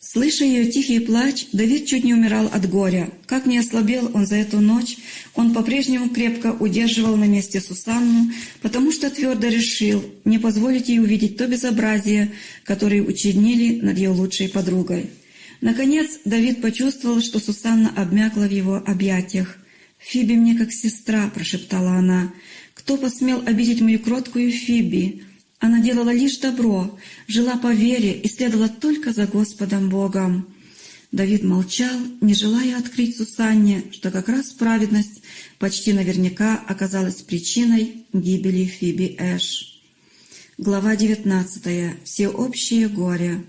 Слыша ее тихий плач, Давид чуть не умирал от горя. Как не ослабел он за эту ночь, он по-прежнему крепко удерживал на месте Сусанну, потому что твердо решил не позволить ей увидеть то безобразие, которое учинили над ее лучшей подругой. Наконец Давид почувствовал, что Сусанна обмякла в его объятиях. «Фиби мне как сестра», — прошептала она. «Кто посмел обидеть мою кроткую Фиби? Она делала лишь добро, жила по вере и следовала только за Господом Богом». Давид молчал, не желая открыть Сусанне, что как раз праведность почти наверняка оказалась причиной гибели Фиби Эш. Глава 19. Всеобщее горе.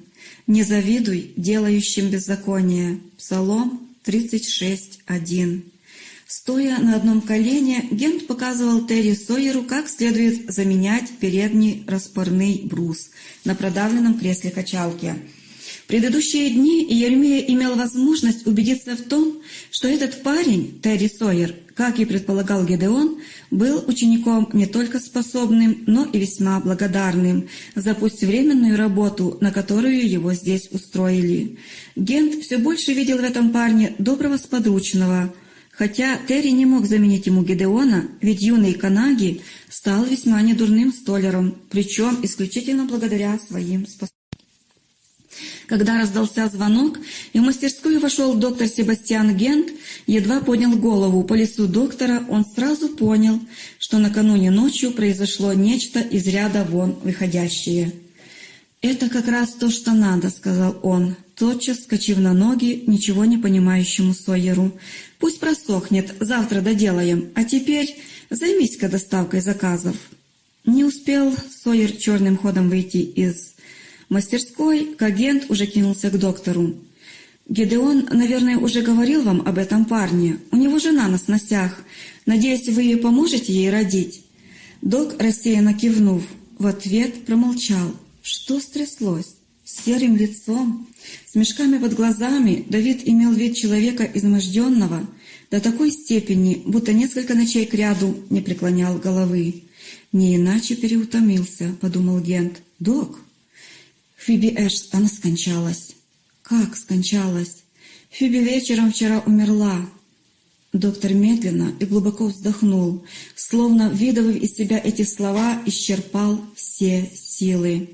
«Не завидуй делающим беззаконие». Псалом 36.1. Стоя на одном колене, Гент показывал Терри Сойеру, как следует заменять передний распорный брус на продавленном кресле качалки. В предыдущие дни Еремия имел возможность убедиться в том, что этот парень, Терри Сойер, как и предполагал Гедеон, был учеником не только способным, но и весьма благодарным за пусть временную работу, на которую его здесь устроили. Гент все больше видел в этом парне доброго сподручного – Хотя Терри не мог заменить ему Гедеона, ведь юный Канаги стал весьма недурным столером, причем исключительно благодаря своим способностям. Когда раздался звонок, и в мастерскую вошел доктор Себастьян Гент, едва поднял голову по лицу доктора, он сразу понял, что накануне ночью произошло нечто из ряда вон выходящее. «Это как раз то, что надо», — сказал он, тотчас скочив на ноги ничего не понимающему Сойеру. Пусть просохнет, завтра доделаем, а теперь займись-ка доставкой заказов». Не успел Сойер черным ходом выйти из мастерской, как агент уже кинулся к доктору. «Гедеон, наверное, уже говорил вам об этом парне. У него жена на сносях. Надеюсь, вы поможете ей родить?» Док, рассеянно кивнув, в ответ промолчал. Что стряслось? С серым лицом, с мешками под глазами Давид имел вид человека изможденного до такой степени, будто несколько ночей кряду не преклонял головы. «Не иначе переутомился», — подумал Гент. «Док?» Фиби Эш, она скончалась. «Как скончалась?» «Фиби вечером вчера умерла». Доктор медленно и глубоко вздохнул, словно, видовав из себя эти слова, исчерпал все силы.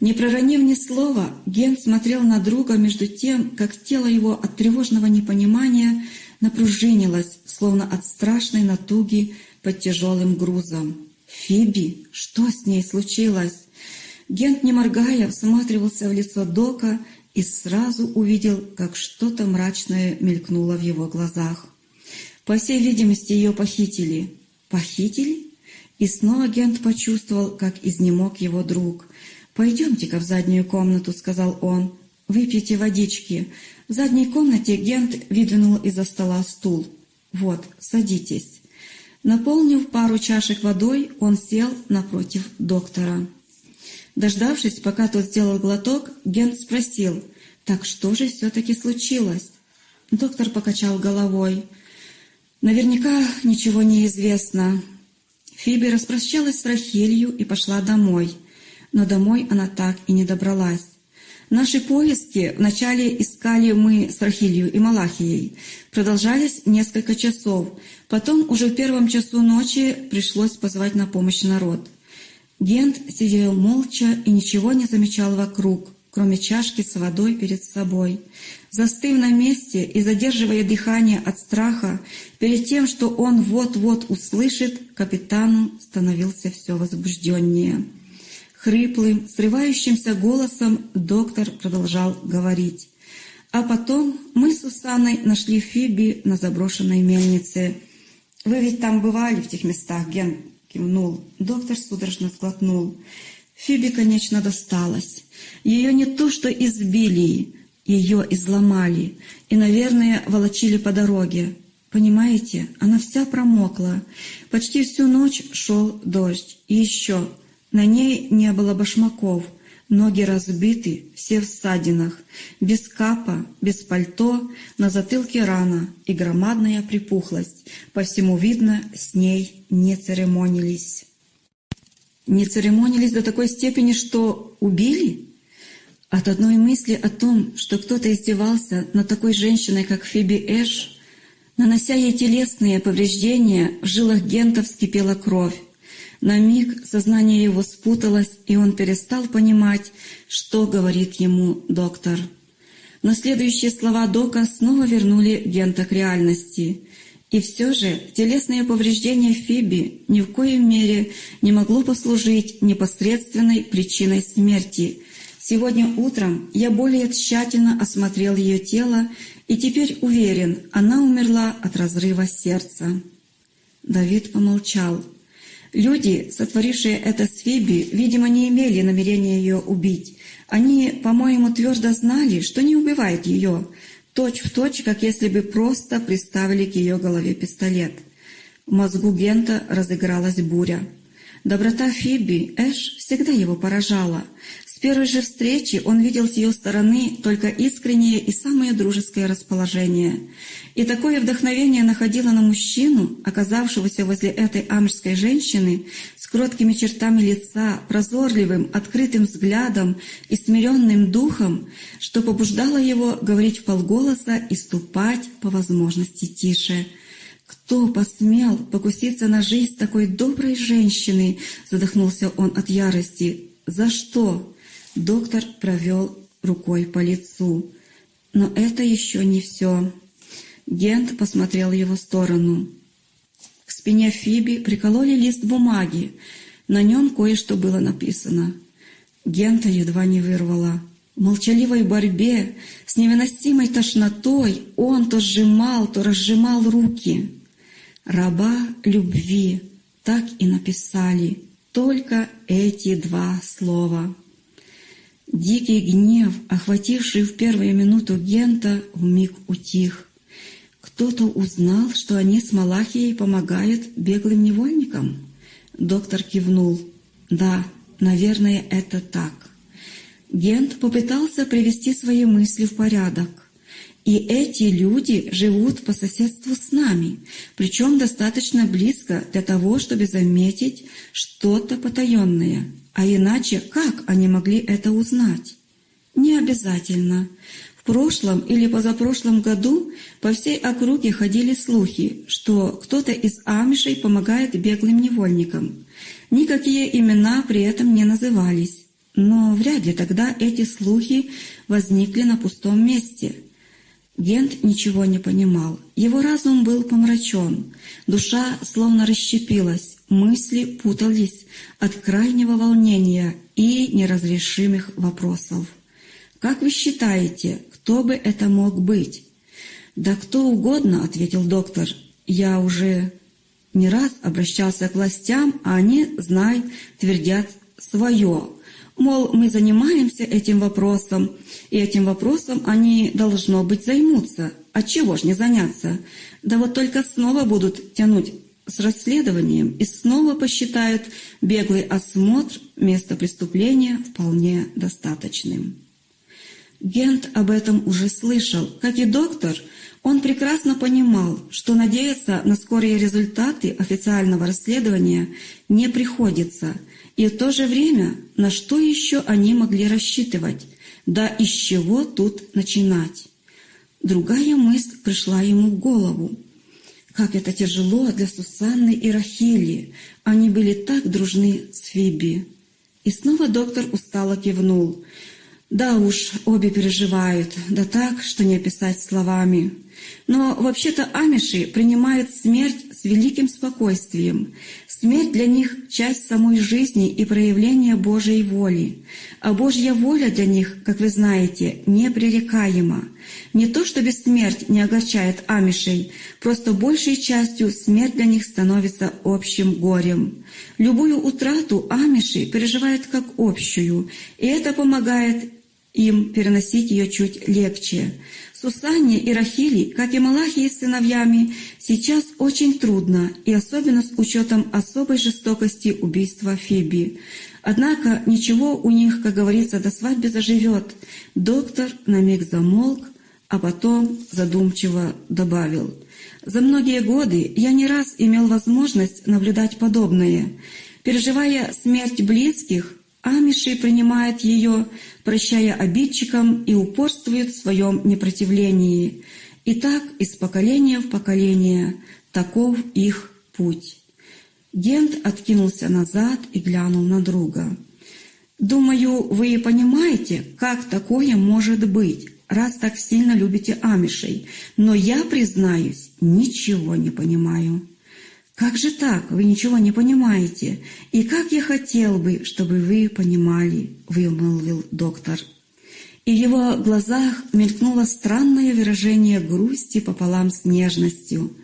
Не проронив ни слова, Ген смотрел на друга между тем, как тело его от тревожного непонимания напружинилось, словно от страшной натуги под тяжелым грузом. «Фиби, что с ней случилось?» Гент, не моргая, всматривался в лицо Дока и сразу увидел, как что-то мрачное мелькнуло в его глазах. По всей видимости, ее похитили. «Похитили?» И снова Гент почувствовал, как изнемог его друг — «Пойдемте-ка в заднюю комнату», — сказал он. «Выпейте водички». В задней комнате Гент выдвинул из-за стола стул. «Вот, садитесь». Наполнив пару чашек водой, он сел напротив доктора. Дождавшись, пока тот сделал глоток, Гент спросил, «Так что же все-таки случилось?» Доктор покачал головой. «Наверняка ничего не известно». Фиби распрощалась с Рахилью и пошла домой — но домой она так и не добралась. Наши поиски вначале искали мы с Рахилью и Малахией. Продолжались несколько часов. Потом уже в первом часу ночи пришлось позвать на помощь народ. Гент сидел молча и ничего не замечал вокруг, кроме чашки с водой перед собой. Застыв на месте и задерживая дыхание от страха, перед тем, что он вот-вот услышит, капитану становился все возбужденнее. Хриплым, срывающимся голосом доктор продолжал говорить. А потом мы с Сусанной нашли Фиби на заброшенной мельнице. «Вы ведь там бывали, в тех местах?» Ген кивнул. Доктор судорожно сглотнул. Фиби, конечно, досталось. Ее не то что избили, ее изломали и, наверное, волочили по дороге. Понимаете, она вся промокла. Почти всю ночь шел дождь. И еще на ней не было башмаков, ноги разбиты, все в ссадинах, без капа, без пальто, на затылке рана и громадная припухлость. По всему видно, с ней не церемонились. Не церемонились до такой степени, что убили? От одной мысли о том, что кто-то издевался над такой женщиной, как Фиби Эш, нанося ей телесные повреждения, в жилах Гента вскипела кровь. На миг сознание его спуталось, и он перестал понимать, что говорит ему доктор. Но следующие слова Дока снова вернули Гента к реальности. И все же телесное повреждение Фиби ни в коей мере не могло послужить непосредственной причиной смерти. Сегодня утром я более тщательно осмотрел ее тело и теперь уверен, она умерла от разрыва сердца. Давид помолчал. Люди, сотворившие это с Фиби, видимо, не имели намерения ее убить. Они, по-моему, твердо знали, что не убивают ее, точь в точь, как если бы просто приставили к ее голове пистолет. В мозгу Гента разыгралась буря. Доброта Фиби Эш всегда его поражала. С первой же встречи он видел с ее стороны только искреннее и самое дружеское расположение. И такое вдохновение находило на мужчину, оказавшегося возле этой амжской женщины, с кроткими чертами лица, прозорливым, открытым взглядом и смиренным духом, что побуждало его говорить в полголоса и ступать по возможности тише. «Кто посмел покуситься на жизнь такой доброй женщины?» — задохнулся он от ярости. «За что?» Доктор провел рукой по лицу. Но это еще не все. Гент посмотрел в его сторону. К спине Фиби прикололи лист бумаги. На нем кое-что было написано. Гента едва не вырвала. В молчаливой борьбе с невыносимой тошнотой он то сжимал, то разжимал руки. «Раба любви» так и написали, только эти два слова. Дикий гнев, охвативший в первую минуту Гента, вмиг утих. Кто-то узнал, что они с Малахией помогают беглым невольникам? Доктор кивнул. Да, наверное, это так. Гент попытался привести свои мысли в порядок. И эти люди живут по соседству с нами, причем достаточно близко для того, чтобы заметить что-то потаенное. А иначе как они могли это узнать? Не обязательно. В прошлом или позапрошлом году по всей округе ходили слухи, что кто-то из амишей помогает беглым невольникам. Никакие имена при этом не назывались. Но вряд ли тогда эти слухи возникли на пустом месте – Гент ничего не понимал. Его разум был помрачен, душа словно расщепилась, мысли путались от крайнего волнения и неразрешимых вопросов. «Как вы считаете, кто бы это мог быть?» «Да кто угодно», — ответил доктор. «Я уже не раз обращался к властям, а они, знай, твердят свое. Мол, мы занимаемся этим вопросом, и этим вопросом они, должно быть, займутся. А чего ж не заняться? Да вот только снова будут тянуть с расследованием и снова посчитают беглый осмотр места преступления вполне достаточным. Гент об этом уже слышал. Как и доктор, он прекрасно понимал, что надеяться на скорые результаты официального расследования не приходится – и в то же время, на что еще они могли рассчитывать? Да из чего тут начинать? Другая мысль пришла ему в голову. Как это тяжело для Сусанны и Рахили. Они были так дружны с Фиби. И снова доктор устало кивнул. Да уж, обе переживают, да так, что не описать словами. Но вообще-то амиши принимают смерть с великим спокойствием. Смерть для них — часть самой жизни и проявление Божьей воли. А Божья воля для них, как вы знаете, непререкаема. Не то, чтобы смерть не огорчает амишей, просто большей частью смерть для них становится общим горем. Любую утрату амиши переживают как общую, и это помогает им переносить ее чуть легче. Сусанне и Рахили, как и Малахии с сыновьями, сейчас очень трудно, и особенно с учетом особой жестокости убийства Фиби. Однако ничего у них, как говорится, до свадьбы заживет. Доктор на миг замолк, а потом задумчиво добавил. «За многие годы я не раз имел возможность наблюдать подобное. Переживая смерть близких, Амиши принимают ее, прощая обидчикам и упорствуют в своем непротивлении. И так из поколения в поколение таков их путь. Гент откинулся назад и глянул на друга. «Думаю, вы понимаете, как такое может быть, раз так сильно любите амишей, но я, признаюсь, ничего не понимаю». «Как же так? Вы ничего не понимаете. И как я хотел бы, чтобы вы понимали», — вымолвил доктор. И в его глазах мелькнуло странное выражение грусти пополам с нежностью.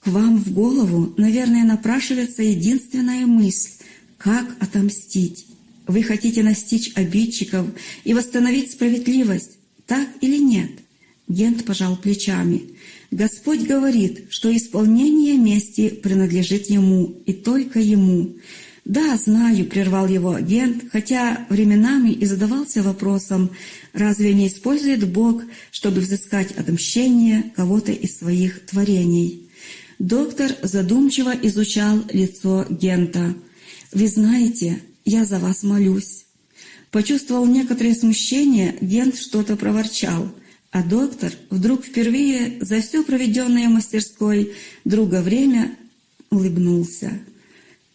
«К вам в голову, наверное, напрашивается единственная мысль — как отомстить. Вы хотите настичь обидчиков и восстановить справедливость, так или нет?» Гент пожал плечами. Господь говорит, что исполнение мести принадлежит Ему и только Ему. «Да, знаю», — прервал его агент, хотя временами и задавался вопросом, разве не использует Бог, чтобы взыскать отмщение кого-то из своих творений. Доктор задумчиво изучал лицо Гента. «Вы знаете, я за вас молюсь». Почувствовал некоторое смущение, Гент что-то проворчал — а доктор вдруг впервые за все проведенное в мастерской друга время улыбнулся.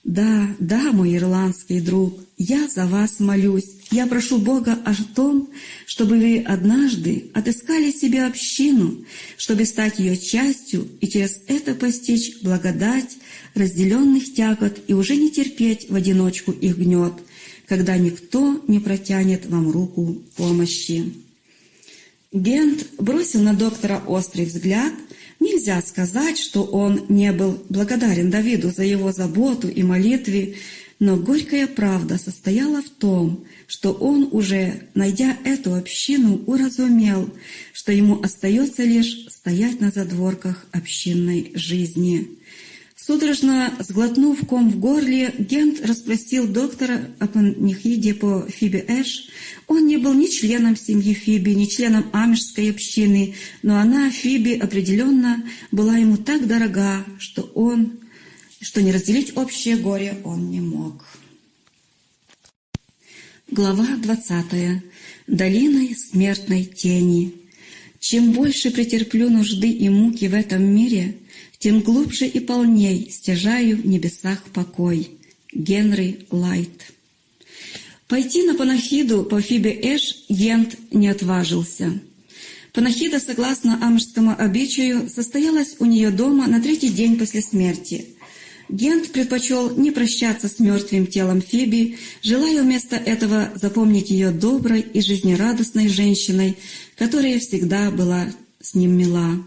«Да, да, мой ирландский друг, я за вас молюсь. Я прошу Бога о том, чтобы вы однажды отыскали себе общину, чтобы стать ее частью и через это постичь благодать разделенных тягот и уже не терпеть в одиночку их гнет, когда никто не протянет вам руку помощи». Гент бросил на доктора острый взгляд. Нельзя сказать, что он не был благодарен Давиду за его заботу и молитвы, но горькая правда состояла в том, что он уже, найдя эту общину, уразумел, что ему остается лишь стоять на задворках общинной жизни. Судорожно сглотнув ком в горле, Гент расспросил доктора о панихиде по Фиби Эш. Он не был ни членом семьи Фиби, ни членом амишской общины, но она, Фиби, определенно была ему так дорога, что он, что не разделить общее горе он не мог. Глава двадцатая. Долиной смертной тени. Чем больше претерплю нужды и муки в этом мире, тем глубже и полней стяжаю в небесах покой. Генри Лайт. Пойти на панахиду по Фибе Эш Гент не отважился. Панахида, согласно амжскому обычаю, состоялась у нее дома на третий день после смерти. Гент предпочел не прощаться с мертвым телом Фиби, желая вместо этого запомнить ее доброй и жизнерадостной женщиной, которая всегда была с ним мила.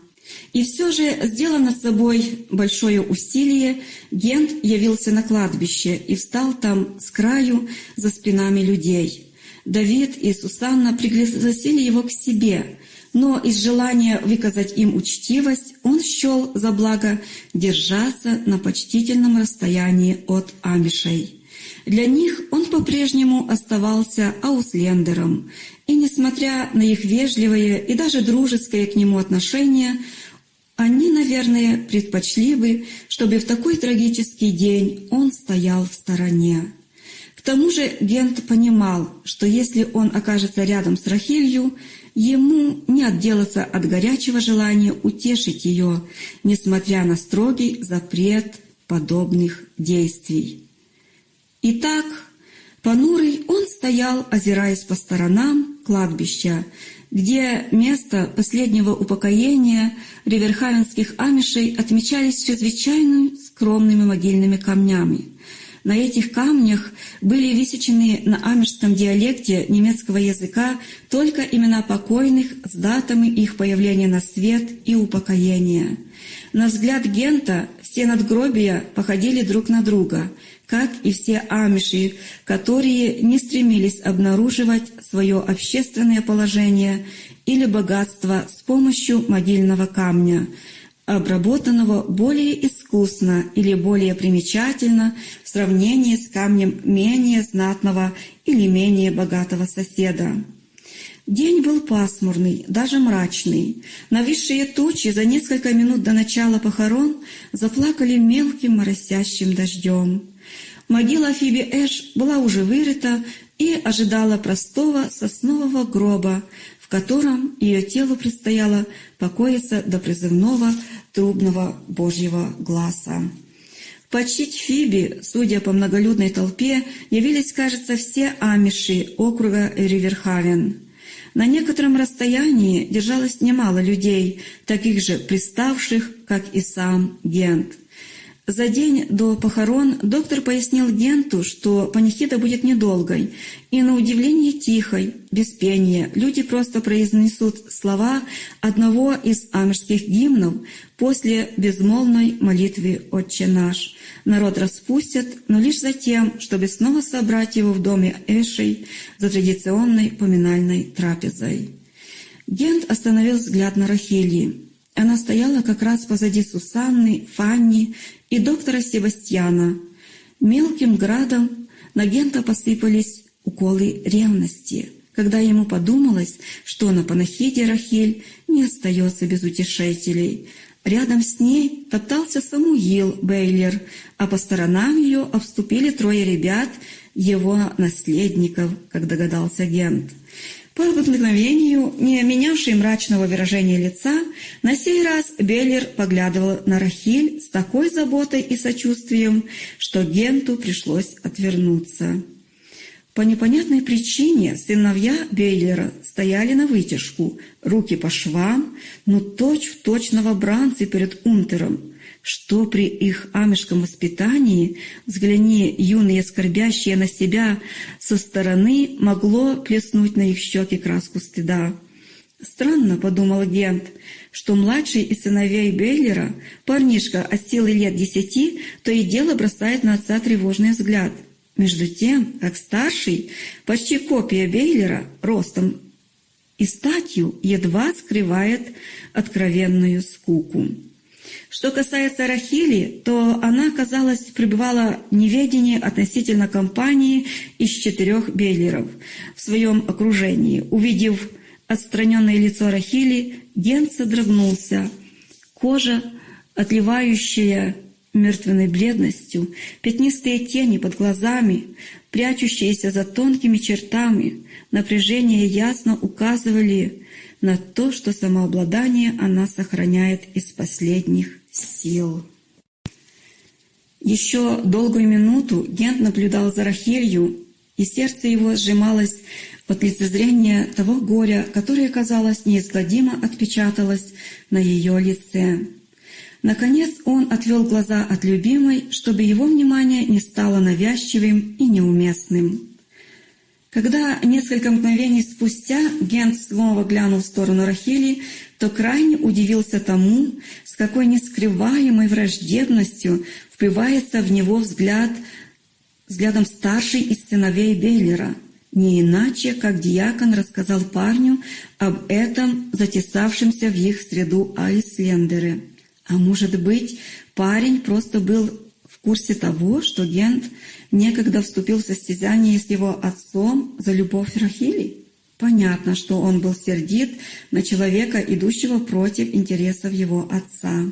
И все же, сделав над собой большое усилие, Гент явился на кладбище и встал там с краю за спинами людей. Давид и Сусанна пригласили его к себе, но из желания выказать им учтивость он счел за благо держаться на почтительном расстоянии от амишей. Для них он по-прежнему оставался ауслендером, и, несмотря на их вежливое и даже дружеское к нему отношение, они, наверное, предпочли бы, чтобы в такой трагический день он стоял в стороне. К тому же Гент понимал, что если он окажется рядом с Рахилью, ему не отделаться от горячего желания утешить ее, несмотря на строгий запрет подобных действий. Итак, понурый он стоял, озираясь по сторонам кладбища, где место последнего упокоения риверхавенских амишей отмечались чрезвычайно скромными могильными камнями. На этих камнях были высечены на амишском диалекте немецкого языка только имена покойных с датами их появления на свет и упокоения. На взгляд Гента все надгробия походили друг на друга – как и все амиши, которые не стремились обнаруживать свое общественное положение или богатство с помощью могильного камня, обработанного более искусно или более примечательно в сравнении с камнем менее знатного или менее богатого соседа. День был пасмурный, даже мрачный. Нависшие тучи за несколько минут до начала похорон заплакали мелким моросящим дождем. Могила Фиби Эш была уже вырыта и ожидала простого соснового гроба, в котором ее телу предстояло покоиться до призывного трубного Божьего глаза. Почтить Фиби, судя по многолюдной толпе, явились, кажется, все амиши округа Риверхавен. На некотором расстоянии держалось немало людей, таких же приставших, как и сам Гент – за день до похорон доктор пояснил Генту, что панихида будет недолгой и, на удивление, тихой, без пения. Люди просто произнесут слова одного из амежских гимнов после безмолвной молитвы «Отче наш». Народ распустят, но лишь за тем, чтобы снова собрать его в доме Эшей за традиционной поминальной трапезой. Гент остановил взгляд на Рахилии. Она стояла как раз позади Сусанны, Фанни и доктора Себастьяна. Мелким градом на Гента посыпались уколы ревности, когда ему подумалось, что на панахиде Рахиль не остается без утешителей. Рядом с ней топтался Самуил Бейлер, а по сторонам ее обступили трое ребят, его наследников, как догадался Гент. По обыкновению, не менявший мрачного выражения лица, на сей раз Беллер поглядывал на Рахиль с такой заботой и сочувствием, что Генту пришлось отвернуться. По непонятной причине сыновья Бейлера стояли на вытяжку, руки по швам, но точь в точь новобранцы перед унтером, что при их амишском воспитании, взгляни юные скорбящие на себя со стороны, могло плеснуть на их щеки краску стыда. Странно, подумал Гент, что младший из сыновей Бейлера, парнишка от силы лет десяти, то и дело бросает на отца тревожный взгляд. Между тем, как старший, почти копия Бейлера, ростом и статью, едва скрывает откровенную скуку. Что касается Рахили, то она, казалось, пребывала в неведении относительно компании из четырех бейлеров в своем окружении. Увидев отстраненное лицо Рахили, Ген содрогнулся. Кожа, отливающая мертвенной бледностью, пятнистые тени под глазами, прячущиеся за тонкими чертами, напряжение ясно указывали на то, что самообладание она сохраняет из последних сил. Еще долгую минуту Гент наблюдал за Рахилью, и сердце его сжималось от лицезрения того горя, которое, казалось, неизгладимо отпечаталось на ее лице. Наконец он отвел глаза от любимой, чтобы его внимание не стало навязчивым и неуместным. Когда несколько мгновений спустя Гент снова глянул в сторону Рахили, то крайне удивился тому, с какой нескрываемой враждебностью впивается в него взгляд взглядом старший из сыновей Бейлера. Не иначе, как диакон рассказал парню об этом затесавшемся в их среду Айслендере. А может быть, парень просто был в курсе того, что Гент некогда вступил в состязание с его отцом за любовь Рахили? Понятно, что он был сердит на человека, идущего против интересов его отца.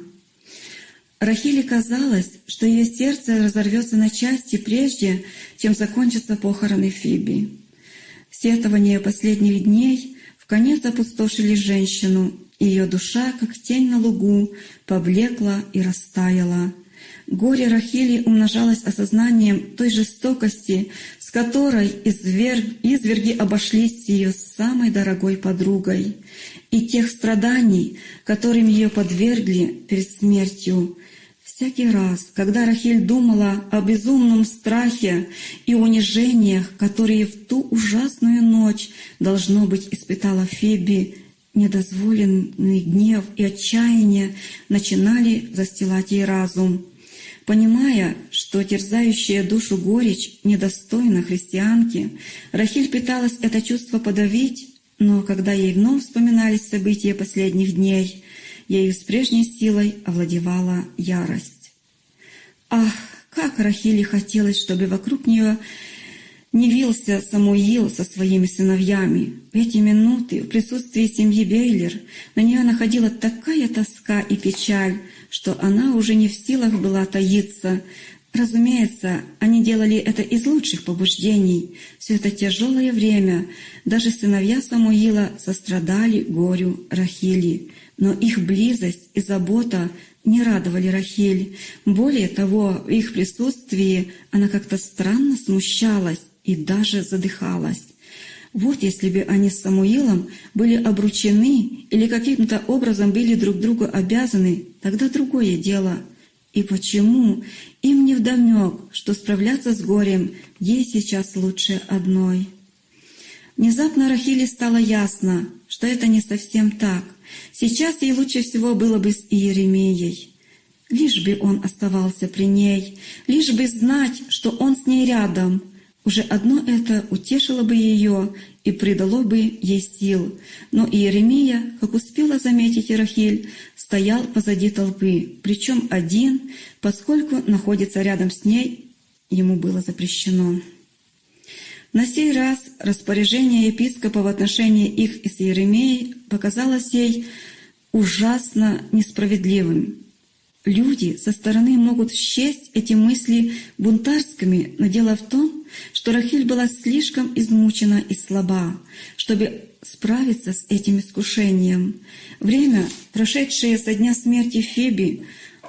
Рахиле казалось, что ее сердце разорвется на части прежде, чем закончатся похороны Фиби. Сетования последних дней в конец опустошили женщину, и ее душа, как тень на лугу, поблекла и растаяла. Горе Рахили умножалось осознанием той жестокости, с которой изверг, изверги обошлись с ее самой дорогой подругой, и тех страданий, которым ее подвергли перед смертью. Всякий раз, когда Рахиль думала о безумном страхе и унижениях, которые в ту ужасную ночь, должно быть, испытала Феби, недозволенный гнев и отчаяние начинали застилать ей разум. Понимая, что терзающая душу горечь недостойна христианки, Рахиль пыталась это чувство подавить, но когда ей вновь вспоминались события последних дней, ею с прежней силой овладевала ярость. Ах, как Рахиле хотелось, чтобы вокруг нее не вился Самуил со своими сыновьями. В эти минуты, в присутствии семьи Бейлер, на нее находила такая тоска и печаль, что она уже не в силах была таиться Разумеется, они делали это из лучших побуждений. Все это тяжелое время. Даже сыновья Самуила сострадали горю Рахили. Но их близость и забота не радовали Рахиль. Более того, в их присутствии она как-то странно смущалась и даже задыхалась. Вот если бы они с Самуилом были обручены или каким-то образом были друг другу обязаны, тогда другое дело — и почему им не вдомек, что справляться с горем ей сейчас лучше одной? Внезапно Рахиле стало ясно, что это не совсем так. Сейчас ей лучше всего было бы с Иеремией. Лишь бы он оставался при ней, лишь бы знать, что он с ней рядом. Уже одно это утешило бы ее и придало бы ей сил. Но Иеремия, как успела заметить Ирахиль, стоял позади толпы, причем один, поскольку находится рядом с ней, ему было запрещено. На сей раз распоряжение епископа в отношении их с Иеремией показалось ей ужасно несправедливым. Люди со стороны могут счесть эти мысли бунтарскими, но дело в том, что Рахиль была слишком измучена и слаба, чтобы справиться с этим искушением. Время, прошедшее со дня смерти Феби,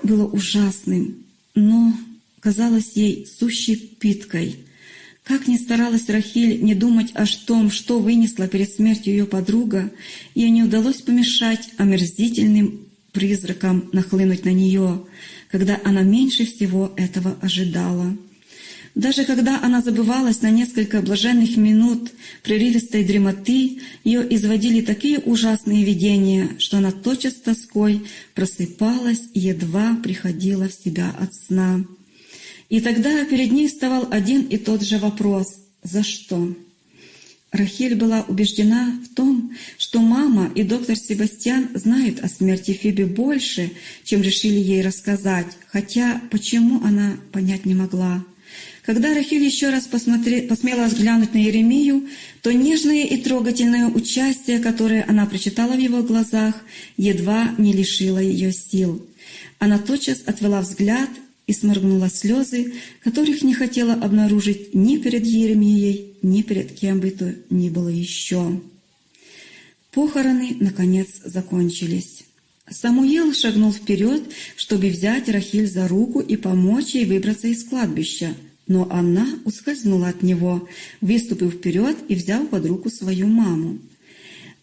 было ужасным, но казалось ей сущей питкой. Как ни старалась Рахиль не думать о том, что вынесла перед смертью ее подруга, ей не удалось помешать омерзительным призраком нахлынуть на нее, когда она меньше всего этого ожидала. Даже когда она забывалась на несколько блаженных минут прерывистой дремоты, ее изводили такие ужасные видения, что она тотчас тоской просыпалась и едва приходила в себя от сна. И тогда перед ней вставал один и тот же вопрос «За что?». Рахиль была убеждена в том, что мама и доктор Себастьян знают о смерти Фиби больше, чем решили ей рассказать, хотя почему она понять не могла. Когда Рахиль еще раз посмотре, посмела взглянуть на Еремию, то нежное и трогательное участие, которое она прочитала в его глазах, едва не лишило ее сил. Она тотчас отвела взгляд и сморгнула слезы, которых не хотела обнаружить ни перед Еремией, ни перед кем бы то ни было еще. Похороны, наконец, закончились. Самуил шагнул вперед, чтобы взять Рахиль за руку и помочь ей выбраться из кладбища, но она ускользнула от него, выступив вперед и взяв под руку свою маму.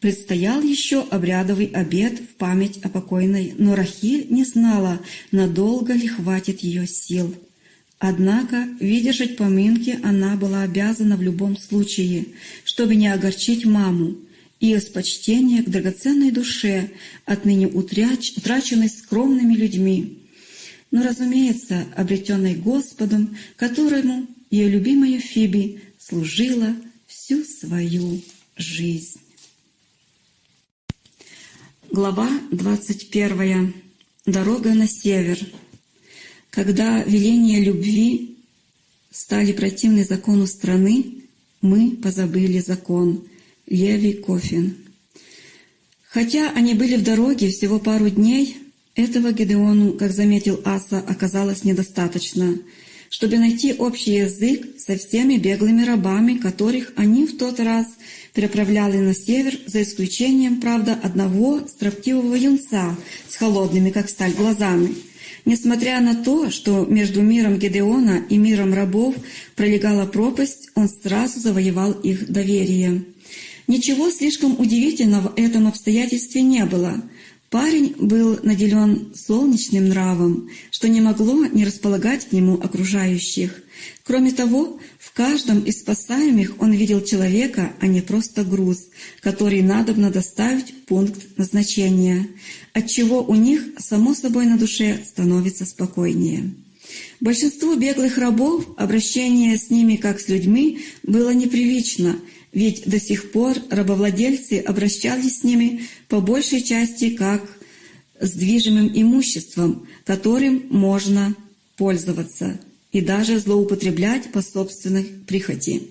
Предстоял еще обрядовый обед в память о покойной, но Рахиль не знала, надолго ли хватит ее сил. Однако выдержать поминки она была обязана в любом случае, чтобы не огорчить маму, и из почтения к драгоценной душе, отныне утраченной скромными людьми, но, разумеется, обретенной Господом, которому ее любимая Фиби служила всю свою жизнь. Глава 21. Дорога на север. Когда веления любви стали противны закону страны, мы позабыли закон. Леви Кофин. Хотя они были в дороге всего пару дней, этого Гедеону, как заметил Аса, оказалось недостаточно, чтобы найти общий язык со всеми беглыми рабами, которых они в тот раз переправляли на север, за исключением, правда, одного строптивого юнца с холодными, как сталь, глазами. Несмотря на то, что между миром Гедеона и миром рабов пролегала пропасть, он сразу завоевал их доверие. Ничего слишком удивительного в этом обстоятельстве не было. Парень был наделен солнечным нравом, что не могло не располагать к нему окружающих. Кроме того, каждом из спасаемых он видел человека, а не просто груз, который надобно доставить в пункт назначения, отчего у них, само собой, на душе становится спокойнее. Большинству беглых рабов обращение с ними как с людьми было непривычно – ведь до сих пор рабовладельцы обращались с ними по большей части как с движимым имуществом, которым можно пользоваться и даже злоупотреблять по собственной прихоти.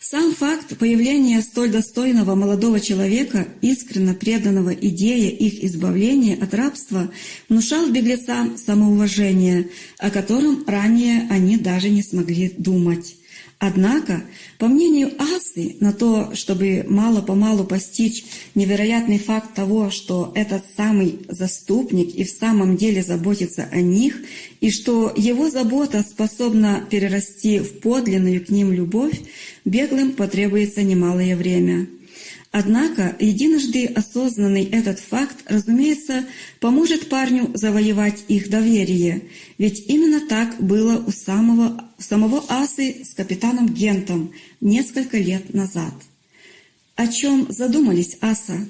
Сам факт появления столь достойного молодого человека, искренно преданного идее их избавления от рабства, внушал беглецам самоуважение, о котором ранее они даже не смогли думать. Однако, по мнению Асы, на то, чтобы мало-помалу постичь невероятный факт того, что этот самый заступник и в самом деле заботится о них, и что его забота способна перерасти в подлинную к ним любовь, беглым потребуется немалое время. Однако единожды осознанный этот факт, разумеется, поможет парню завоевать их доверие, ведь именно так было у самого, у самого Асы с капитаном Гентом несколько лет назад. О чем задумались Аса?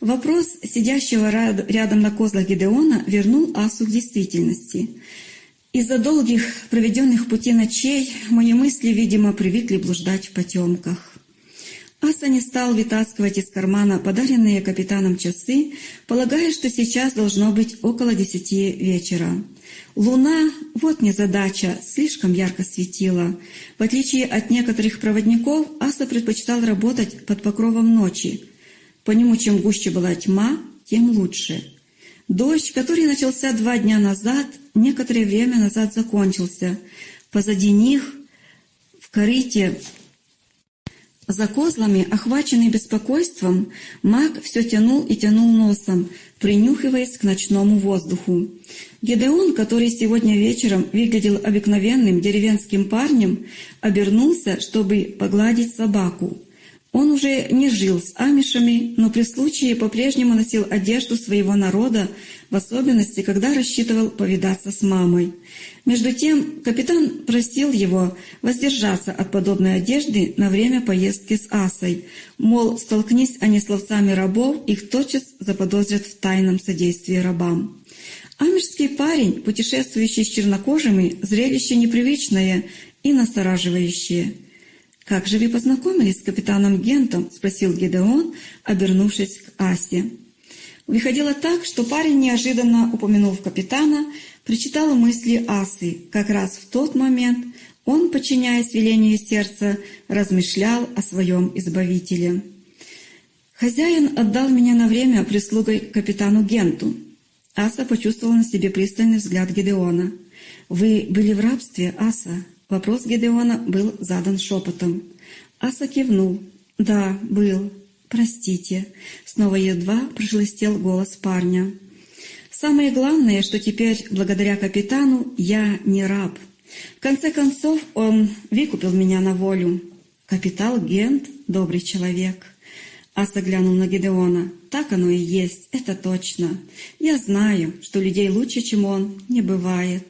Вопрос сидящего рядом на козлах Гидеона вернул Асу к действительности. Из-за долгих проведенных пути ночей мои мысли, видимо, привыкли блуждать в потемках. Аса не стал вытаскивать из кармана подаренные капитаном часы, полагая, что сейчас должно быть около десяти вечера. Луна, вот незадача, слишком ярко светила. В отличие от некоторых проводников, Аса предпочитал работать под покровом ночи. По нему чем гуще была тьма, тем лучше. Дождь, который начался два дня назад, некоторое время назад закончился. Позади них, в корыте за козлами, охваченный беспокойством, маг все тянул и тянул носом, принюхиваясь к ночному воздуху. Гедеон, который сегодня вечером выглядел обыкновенным деревенским парнем, обернулся, чтобы погладить собаку. Он уже не жил с амишами, но при случае по-прежнему носил одежду своего народа, в особенности, когда рассчитывал повидаться с мамой. Между тем капитан просил его воздержаться от подобной одежды на время поездки с Асой, мол, столкнись они с ловцами рабов, их тотчас заподозрят в тайном содействии рабам. Амишский парень, путешествующий с чернокожими, зрелище непривычное и настораживающее – «Как же вы познакомились с капитаном Гентом?» — спросил Гедеон, обернувшись к Асе. Выходило так, что парень, неожиданно упомянув капитана, прочитал мысли Асы. Как раз в тот момент он, подчиняясь велению сердца, размышлял о своем избавителе. «Хозяин отдал меня на время прислугой капитану Генту». Аса почувствовала на себе пристальный взгляд Гедеона. «Вы были в рабстве, Аса?» Вопрос Гедеона был задан шепотом. Аса кивнул. «Да, был. Простите». Снова едва прошелестел голос парня. «Самое главное, что теперь, благодаря капитану, я не раб. В конце концов, он выкупил меня на волю. Капитал Гент — добрый человек». Аса глянул на Гедеона. «Так оно и есть, это точно. Я знаю, что людей лучше, чем он, не бывает.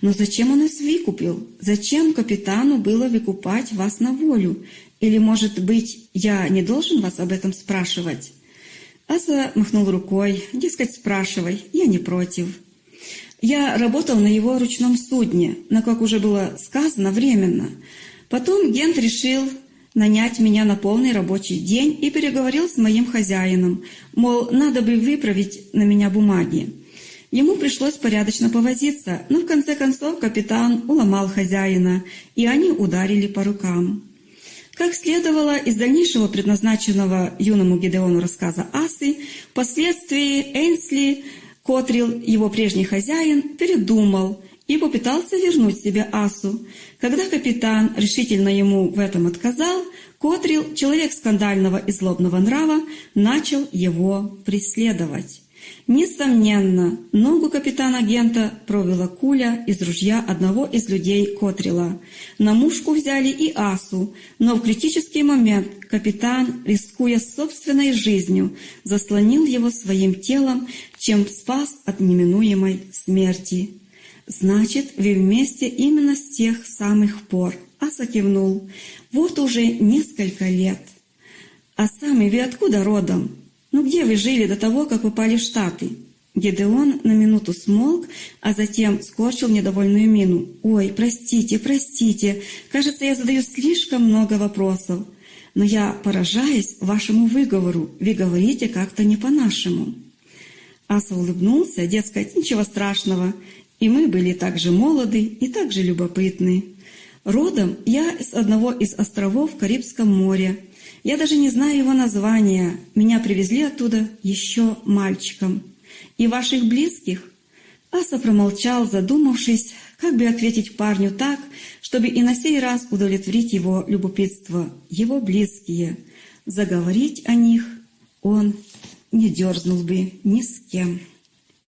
Но зачем он нас выкупил? Зачем капитану было выкупать вас на волю? Или, может быть, я не должен вас об этом спрашивать?» Аса махнул рукой, дескать, спрашивай, я не против. Я работал на его ручном судне, но, как уже было сказано, временно. Потом Гент решил нанять меня на полный рабочий день и переговорил с моим хозяином, мол, надо бы выправить на меня бумаги. Ему пришлось порядочно повозиться, но в конце концов капитан уломал хозяина, и они ударили по рукам. Как следовало из дальнейшего предназначенного юному Гидеону рассказа Асы, впоследствии Эйнсли Котрил, его прежний хозяин, передумал и попытался вернуть себе Асу. Когда капитан решительно ему в этом отказал, Котрил, человек скандального и злобного нрава, начал его преследовать. Несомненно, ногу капитана-агента провела куля из ружья одного из людей Котрила. На мушку взяли и Асу, но в критический момент капитан, рискуя собственной жизнью, заслонил его своим телом, чем спас от неминуемой смерти. «Значит, вы вместе именно с тех самых пор», — Аса кивнул. «Вот уже несколько лет». «А сами вы откуда родом?» «Ну где вы жили до того, как попали в Штаты?» Гедеон на минуту смолк, а затем скорчил недовольную мину. «Ой, простите, простите, кажется, я задаю слишком много вопросов, но я поражаюсь вашему выговору, вы говорите как-то не по-нашему». Аса улыбнулся, дескать, ничего страшного, и мы были так же молоды и так же любопытны. Родом я с одного из островов в Карибском море. Я даже не знаю его названия. Меня привезли оттуда еще мальчиком. И ваших близких? Аса промолчал, задумавшись, как бы ответить парню так, чтобы и на сей раз удовлетворить его любопытство, его близкие. Заговорить о них он не дерзнул бы ни с кем.